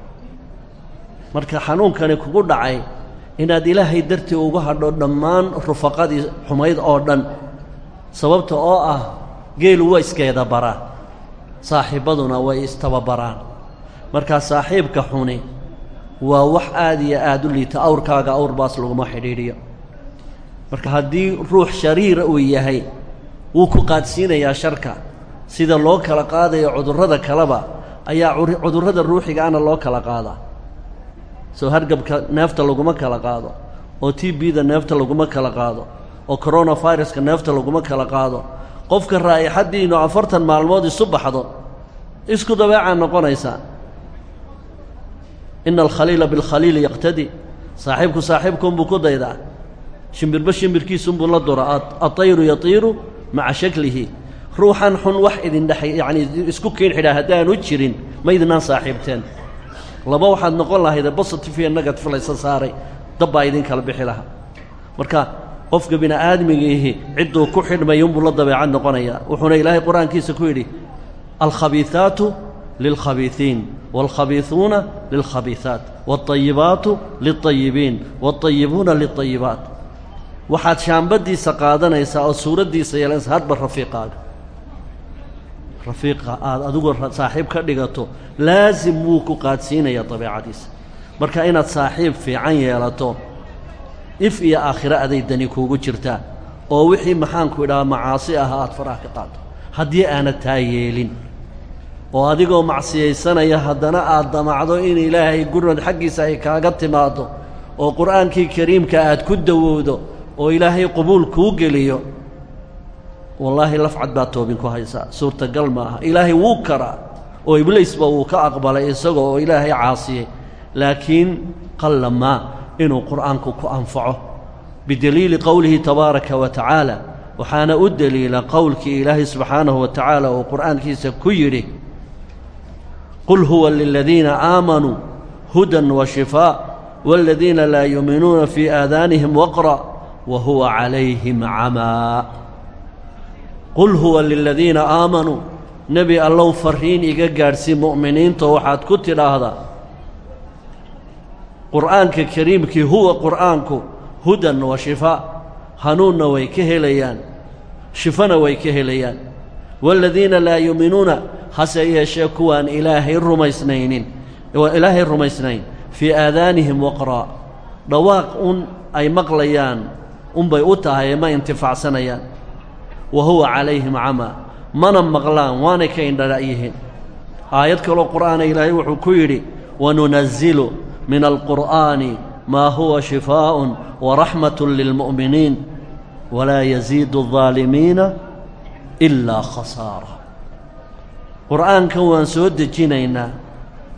Marka xanuunkani kugu dhacay inaad ilaahay dartii uga hadho dhammaan rufaqadii xumayd oo dhan sababta oo ah geelu waa iskeeda baraa saaxiibbaduna way istababaraan. Markaa saaxiibka xuni waa wax aad iyo aad u liita. Awrkaaga awrbaas laguma xidhiidhiyo. Marka haddii ruux shariira uu yahay wuu ku qaadsiinayaa sharka. Sida loo kala qaadayo cudurrada kaleba ayaa cudurrada ruuxigaana loo kala qaadaa soo hargabka neefta laguma kala qaado oo t b-da neefta laguma kala qaado oo coronaviruska neefta laguma kala qaado. Qofka raa'ixaddiinu afartan maalmood isu baxdo isku dabeecaa noqonaysaa ina alkhaliila bilkhaliili yaqtadi. Saaxiibku saaxiibkuunbuu ku daydaa shimbirba shimbirkiisunbuu la dura. Atayru yatiiru maca shaklihi. Ruuxan xun wax idin dhex yacnii isku kiin xidhaa haddaanu jirin ma idinaan saaxiibteen. Laba waxaad noqon lahayde positive iyo negative laysa saaray dabbaa idin kala bixi lahaa. Marka qofka bini aadmigiihi cidduu ku xidhmaya unbuu la dabeecad noqonayaa. Wuxuuna ilaahay qur'aankiisa ku yidhi alkhabiiثaatu lilkhabiiثiin wاlkhabiiثuuna lilkhabiiثaat wاlطayibaatu lilطayibiin wاlطayibuuna lilطayibaat waxaad shaambaddiisa qaadanaysaa oo suuraddiisa yeelanaysa hadba rafiiqaaga rafiiqa aad adigu saaxiib ka dhigato laasim wuu ku qaadsiinayaa dabeecadiisa marka inaad saaxiib fiican yeelato if iyo aakhiro aday dani kuugu jirtaa oo wixii maxaanku idhaha macaasi ahaa aad faraha ka qaado haddii aanad taa yeelin oo adigoo macsiyaysanaya haddana aad damacdo in ilaahay gurmad xaggiisa ay kaaga timaaddo oo qur'aankii kariimka aad ku dawowdo oo ilaahay qubuul kuu geliyo. Wallaahi lafcad baad toobin ku haysaa suurtagal ma aha. Ilaahay wuu karaa oo ibliisba wuu ka aqbalay isaga oo ilaahay caasiyey. Laakiin qalla maa inuu qur'aanku ku anfaco. Bideliili qowlihi tabaaraka wa tacaala waxaana u deliila qowlkii ilaahay subxaanahu wa tacaala uu qur'aankiisa ku yidhi qul huwa liladiina aamanuu hudan wa shifaa waaladiina laa yuuminuuna fii aadaanihim waqra wa huwa calayhim camaa qul huwa liladiina aamanuu nebi allow farriin iga gaadhsii mu'miniinta waxaad ku tidhaahdaa qur'aanka kariimkii huwa qur'aanku hudan wa shifaa hanuunna way ka helayaan shifana way ka helayaan waaladiina laa yuuminuuna hase yeeshee kuwaan ilaahay rumaysnaynin ilaahay rumaysnayn fii aadaanihim waqraa dhawaaq un ay maqlayaan unbay u tahay ma intifaacsanayaan. Wa huwa calayhim camaa mana maqlaan waanay ka indhala yihiin aayad kaloo qur'aana ilaahay wuxuu ku yidhi wanunazzilu min alqur'aani maa huwa shifaa'un waraxmatun lilmu'miniin walaa yasiidu aldaalimiina ilaa khasaara qur'aankan waan soo dejinaynaa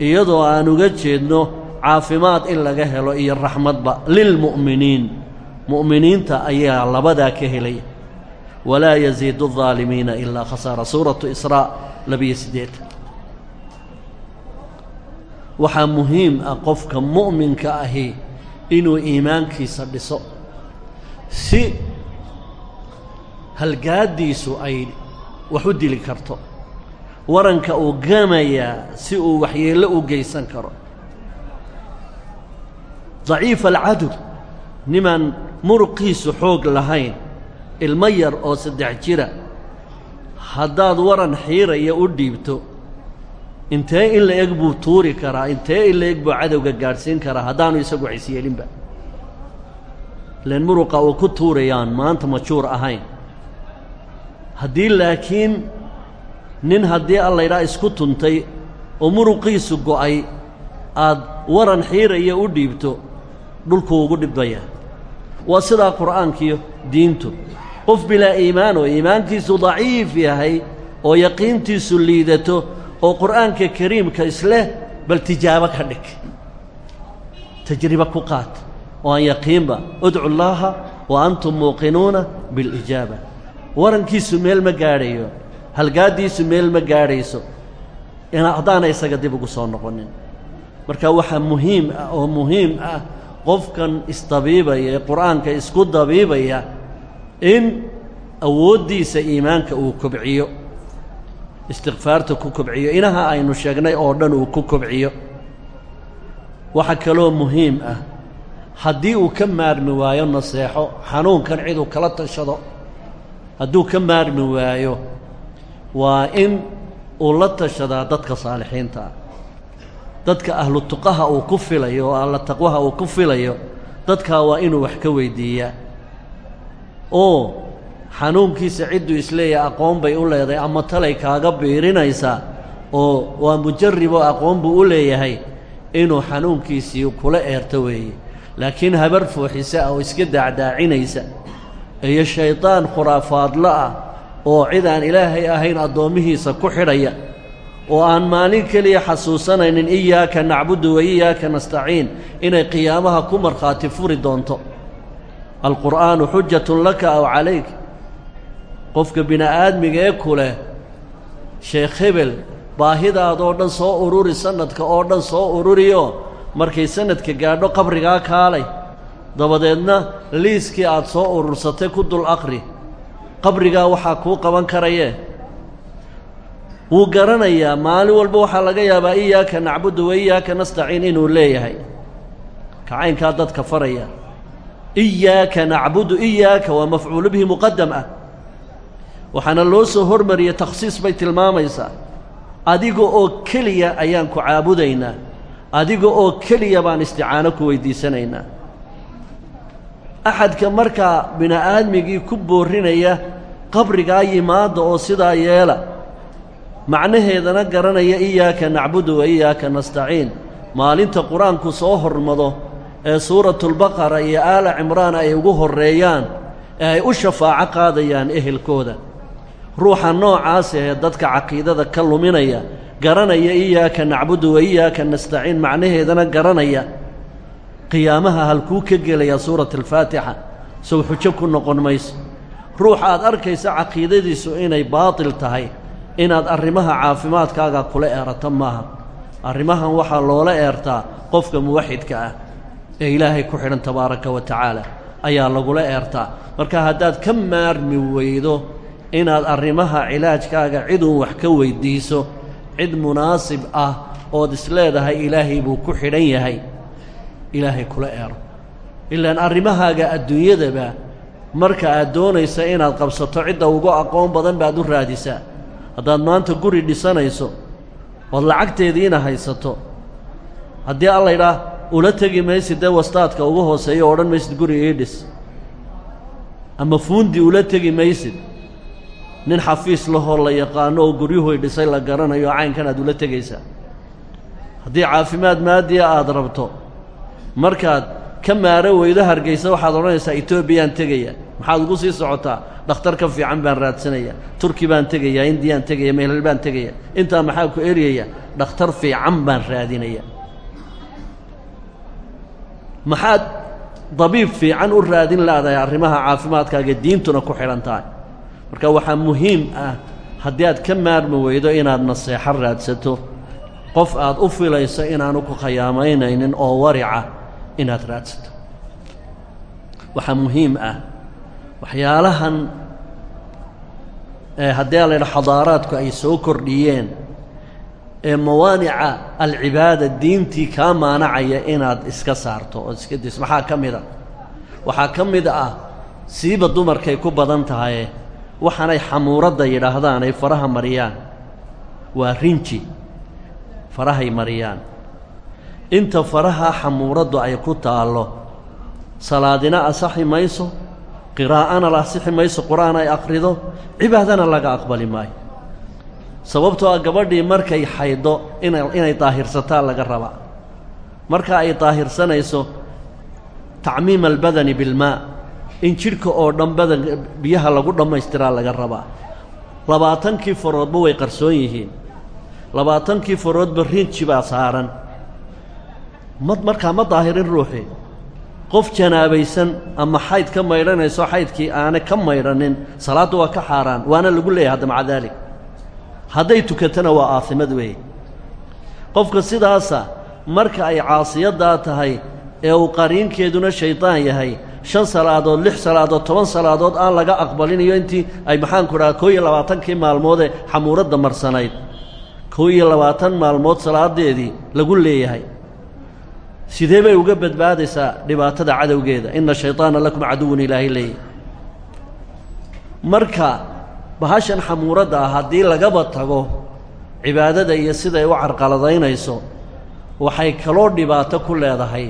iyadoo aan uga jeedno caafimaad in laga helo iyo raxmadba lilmu'miniin mu'miniinta ayaa labadaa ka helaya walaa yasiidu aldaalimiina ilaa khasaara. Suuratu israa labiyo siddeetan waxaa muhiim ah qofka mu'minka ahi inuu iimaankiisa dhiso. Si halgaaddiisu ay wax u dili karto waranka uu gamayaa si uu waxyeello u geysan karo. Daciifa alcadur nimaan muruqiisu xoog lahayn ilmo yar oo saddex jira haddaad waran xiiraya u dhiibto intee in la eg buu tuuri karaa intee in la eg buu cadowga gaadhsiin karaa haddaanu isagu cisyeelinba len muruqa uu ku tuurayaan maanta majuur ahayn. Haddii laakiin nin haddii allaydhaa isku tuntay oo muruqiisu go'ay aad waran xiiraya u dhiibto dhulkuu ugu dhibaya waa sidaa qur'aankiyo diintu. Qof bilaa iimaan oo iimaankiisu daciif yahay oo yaqiintiisu liidato oo qur'aanka kariimka isleh bal tijaabo ka dhig. Tajribo ku qaat oo aan yaqiinba udcu llaaha wa antum muuqinuuna bilijaaba warankiisu meel ma gaadhayo halgaaddiisu meel ma gaadhayso haddaana isaga dib ugu soo noqonin. Marka waxaa muhiim ah oo muhiim ah qofkan isdabiibaya ee qur'aanka isku dabiibaya in awooddiisa iimaanka uu kobciyo istikfaarta ku kobciyo. Inaha aynu sheegnay oo dhan uu ku kobciyo. Waxa kaloo muhiim ah haddii uu ka maarmi waayo naseexo xanuunkan ciduu kala tashado hadduu ka maarmi waayo waa in uu la tashadaa dadka saalixiinta. Ah dadka ahlu tuqaha uu ku filayo oo alla taqwaha uu ku filayo dadkaa waa inuu wax ka weydiiyaa oo xanuunkiisa cidduu is leeyahay aqoon bay u leedahay ama talay kaaga biirinaysaa oo waa mujarriboo aqoon buu u leeyahay inuu xanuunkiisii kula eerto weeye. Laakiin habar fooxisa ah oo iska daacdaacinaysa iyo shaydaan khuraafaadla ah oo cid aan ilaahay ahayn addoommihiisa ku xidhaya oo aan maalin keliya xasuusanaynin iyaaka nacbudu wa iyaaka nastaciin inay qiyaamaha ku markhaati furi doonto. Alqur'aanu xujatun laka aw calayk qofka bini'aadmiga ee ku leh sheekh hebel baahidaadoo dhan soo ururi sannadka oo dhan soo ururiyo markay sannadka gaadho qabrigaa kaalay dabadeedna liiskii aad soo urursatay ku dul aqri qabrigaa waxaa kuu qaban karayee wuu garanayaa maalin walba waxaa laga yaabaa iyaaka nacbudu wa iyaaka nastaciin inuu leeyahay. Kacaynkaa dadka faraya. Iyaaka nacbudu iyaaka waa mafcuulu bihi muqadam ah. Waxaana loo soo hormariyey takhsiis bay tilmaamaysaa. Adiga oo keliya ayaan ku caabudaynaa. Adiga oo keliya baan isticaano ku weydiisanaynaa. Axadka markaa bini'aadmigii ku boorrinaya qabrigaa yimaadda oo sidaa yeela. Macnaheedana garanaya iyaaka nacbudu wa iyaaka nastaciin. Maalinta qur'aanku soo hormado ee suuratulbaqara iyo aala cimraan ay ugu horreeyaan ee ay u shafaaco qaadayaan ehelkooda. Ruuxa noocaas ee dadka caqiidada ka luminaya garanaya iyaaka nacbudu wa iyaaka nastaciin macnaheedana garanaya qiyaamaha halkuu ka gelayaa suurat alfaatixa sow xujo ku noqon mayso ruux aad arkaysa caqiidadiisu inay baatil tahay. Inaad arrimaha caafimaadkaaga kula eerato maaha. Arrimahan waxaa loola eertaa qofka muwaxidka ah ee ilaahay ku xidhan tabaaraka wa tacaala ayaa lagula eertaa marka haddaad ka maarmi weydo inaad arrimaha cilaajkaaga ciduun wax ka weyddiiso cid munaasib ah ood isleedahay ilaahay buu ku xidhan yahay. Ilaahay kula eero. Ilaan arrimahaaga adduunyadaba marka aad doonaysa inaad qabsato cidda ugu aqoon badan baad u raadisaa. Haddaad maanta guri dhisanayso ood lacagteediina haysato haddii allaydhaah ula tegi maysid dee wastaadka ugu hooseeya odhan maysid guri ii dhis. Ama fuundi ula tegi maysid. Nin xafiis lahoo la yaqaano oo guryuhuy dhisay la garanayo caynkan aad ula tegaysaa. Haddii caafimaad maadiya aad rabto markaad ka maaro weydo hargaysa waxaad odhanaysaa etoobiyaan tegaya maxaad ugu sii socotaa dhakhtar ka fiican baan raadsanaya turki baan tegayaa indiyaan tegaya meelal baan tegaya intaa maxaa ku eryaya dhakhtar fiican baan raadinaya. Maxaad dabiib fiican u raadin laadahay arrimaha caafimaadkaaga diintuna ku xidhan tahay. Marka waxaa muhiim ah haddii aad ka maarmi weydo inaad naseexo raadsato qof aad u filayso inaanu ku khayaamaynaynin oo warica inaad raadsato. Waxaa muhiim ah waxyaalahan haddii a laydha xadaaraadku ay soo kordhiyeen ee mawaanica alcibaada diintii kaa maanacaya inaad iska saarto ood iska diso maxaa ka mid a? Waxaa ka mid ah siiba dumarkay ku badan tahaye waxaanay xamuuradda yidhaahdaan ay faraha mariyaan. Waa rinji. Farahay mariyaan. Inta faraha xamuuraddu ay ku taallo salaadina asaxi mayso qiraa'ana la asixi mayso qur'aan ay akhrido cibaadana laga aqbali maayo. Sababtoo ah gabadhii markay xayddo ina inay daahirsataa laga rabaa. Marka ay daahirsanayso tacmiim albadani bilmaa in jidhka oo dhan badan biyaha lagu dhammaystiraa laga rabaa. Labaatankii faroodba way qarsoon yihiin. Labaatankii faroodba rinji baa saaran. Ma markaa ma daahirin ruuxii qof janaabaysan ama xayd ka maydhanayso xaydkii aanay ka maydhanin salaaddu waa ka xaaraan waana lagu leeyahay hadda maca daalik. Hadday tukatana waa aasimad weeye. Qofka sidaasa marka ay caasiyadaa tahay ee uu qariinkeeduna shaydaan yahay shan salaadood lix salaadood toban salaadood aan laga aqbalinayo intii ay maxaanku dhaha koo iyo labaatankii maalmoodee xamuuradda marsanayd. Koo iyo labaatan maalmood salaadeedii lagu leeyahay sidee bay uga badbaadaysaa dhibaatada cadowgeeda? Ina shayطaana lakum caduwun ilaahay leeyahy marka bahashan xamuuradda ah haddii lagaba tago cibaadada iyo siday u carqaladaynayso waxay kaloo dhibaato ku leedahay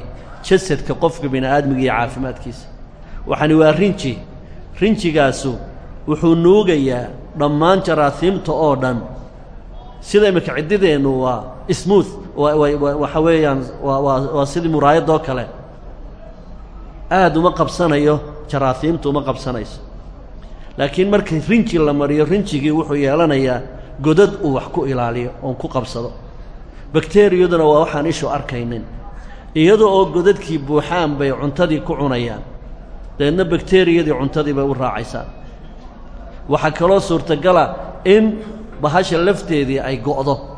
jasadka qofka bini aadmiga iyo caafimaadkiisa. Waxani waa rinji. Rinjigaasu wuxuu nuugayaa dhammaan jaraasiimta oo dhan. Sida imika ciddideennu waa smooth waxa weeyaan waa sidii muraayadoo kale. Aad uma qabsanayo jaraasiimtu uma qabsanayso. Laakiin marka rinji la mariyo rinjigii wuxuu yeelanayaa godad uu wax ku ilaaliyo oon ku qabsado. Bakteriyaduna waa waxaan ishu arkaynin. Iyada oo godadkii buuxaan bay cuntadii ku cunayaan dabeedna bakteriyadii cuntadii bay u raacaysaa waxaa kaloo suurtagala in bahasha lafteedii ay go'do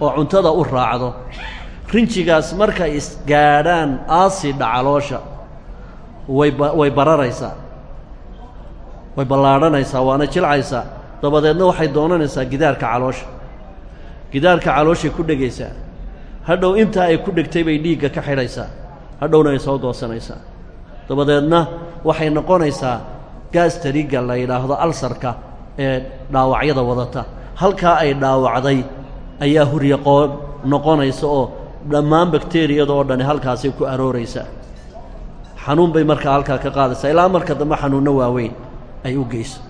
oo cuntada u raacdo. Rinjigaas markay isgaadhaan aasidha caloosha way way bararaysaa. Way ballaadhanaysaa waana jilcaysaa. Dabadeedna waxay doonanaysaa gidaarka caloosha. Gidaarka calooshay ku dhegaysaa. Hadhow intaa ay ku dhegtay bay dhiigga ka xidhaysaa. Hadhowna ay soo goosanaysaa dabadeedna waxay noqonaysaa gaastariga la yidhaahdo alsarka ee dhaawacyada wadata. Halkaa ay dhaawacday ayaa huryaqoo noqonaysa oo dhammaan bakteriyada oo dhani halkaasay ku arooraysaa xanuun bay markaa halkaa ka qaadaysaa ilaa marka dambe xanuunno waaweyn ay u geyso.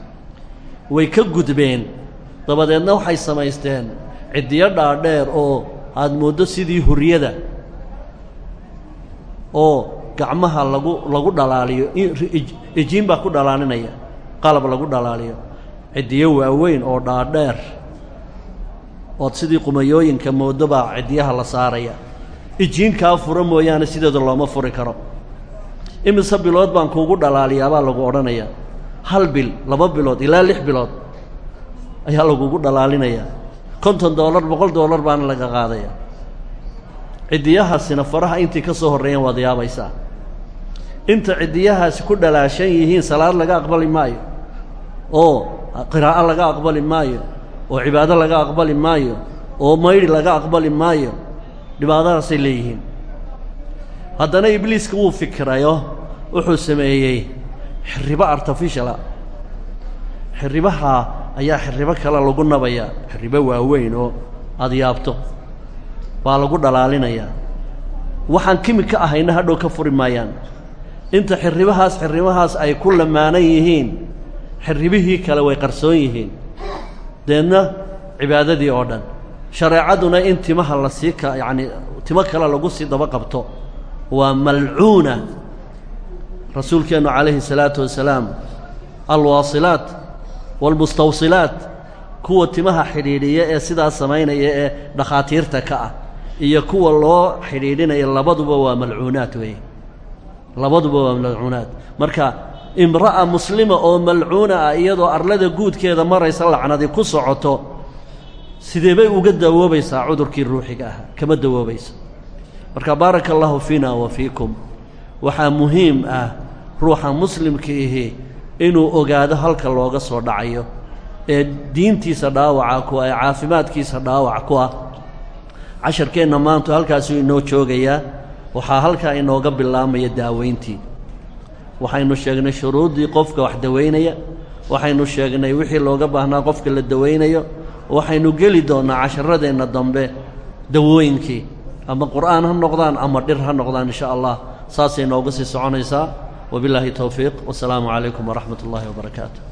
Way ka gudbeen. Dabadeedna waxay samaysteen ciddiyo dhaadheer oo aad mooddo sidii huryada oo gacmaha lagu lagu dhalaaliyo ejiin baa ku dhalaalinaya qalab lagu dhalaaliyo. Ciddiyo waaweyn oo dhaadheer ood sidii qumayooyinka mooddo baa ciddiyaha la saaraya. Ejiinkaa furo mooyaane sideeda looma furi karo. Imise bilood baan kuugu dhalaaliyaabaa lagu odhanayaa hal bil laba bilood ilaa lix bilood ayaa lagugu dhalaalinayaa konton dollar boqol dollar baana laga qaadaya. Ciddiyahaasina faraha intii ka soo horreeyeen waad yaabaysaa. Inta ciddiyahaasi ku dhalaashan yihiin salaad laga aqbali maayo. Oo qiraa'o laga aqbali maayo oo cibaado laga aqbali maayo oo maydhi laga aqbali maayo dhibaatadaasay leeyihiin. Haddana ibliiska wuu fikirayo wuxuu sameeyey xirribo artificiala. Xirribaha ayaa xirribo kale lagu nabayaa xirribo waaweyn oo aada yaabto baa lagu dhalaalinayaa waxaan kimika ahayna hadhow ka furi maayaan. Inta xirribahaas xirribahaas ay ku lamaanan yihiin xirribihii kale way qarsoon yihiin deedna cibaadadii oo dhan. Shareecaduna in timaha la sii ka yacani timo kale lagu sii daba qabto waa malcuuna. Rasuulkeennu calayhi salaatu wasalaam alwaasilaat waalmustawsilaat kuwa timaha xidhiidhiya ee sidaa samaynaya ee dhakhaatiirta ka ah iyo kuwa loo xidhiidhinaya labaduba waa malcuunaad weeye. Labaduba waa malcuunaad marka imra'a muslima oo malcuuna ah iyadoo arlada guudkeeda maraysa lacnadi ku socoto sidee bay uga dawoobaysaa cudurkii ruuxiga ahaa kama dawoobayso marka baaraka allahu fiina wa fiikum. Waxaa muhiim ah ruuxa muslimka ihi inuu ogaado halka looga soo dhacayo ee diintiisa dhaawaca ku ah ee caafimaadkiisa dhaawac ku ah. Casharkeenna maantu halkaasuu inoo joogayaa waxaa halkaa inooga bilaabmaya daaweyntii waxaynu sheegnay shuruuddii qofka wax daweynaya waxaynu sheegnay wixii looga baahnaa qofka la daweynayo waxaynu geli doonnaa casharadeenna dambe dawooyinkii. Ama qur'aan ha noqdaan ama dhir ha noqdaan insha allah. Saasay nooga sii soconaysaa. Wabilaahi towfiiq wasalaamu calaykum waraxmat ullaahi wabarakaatu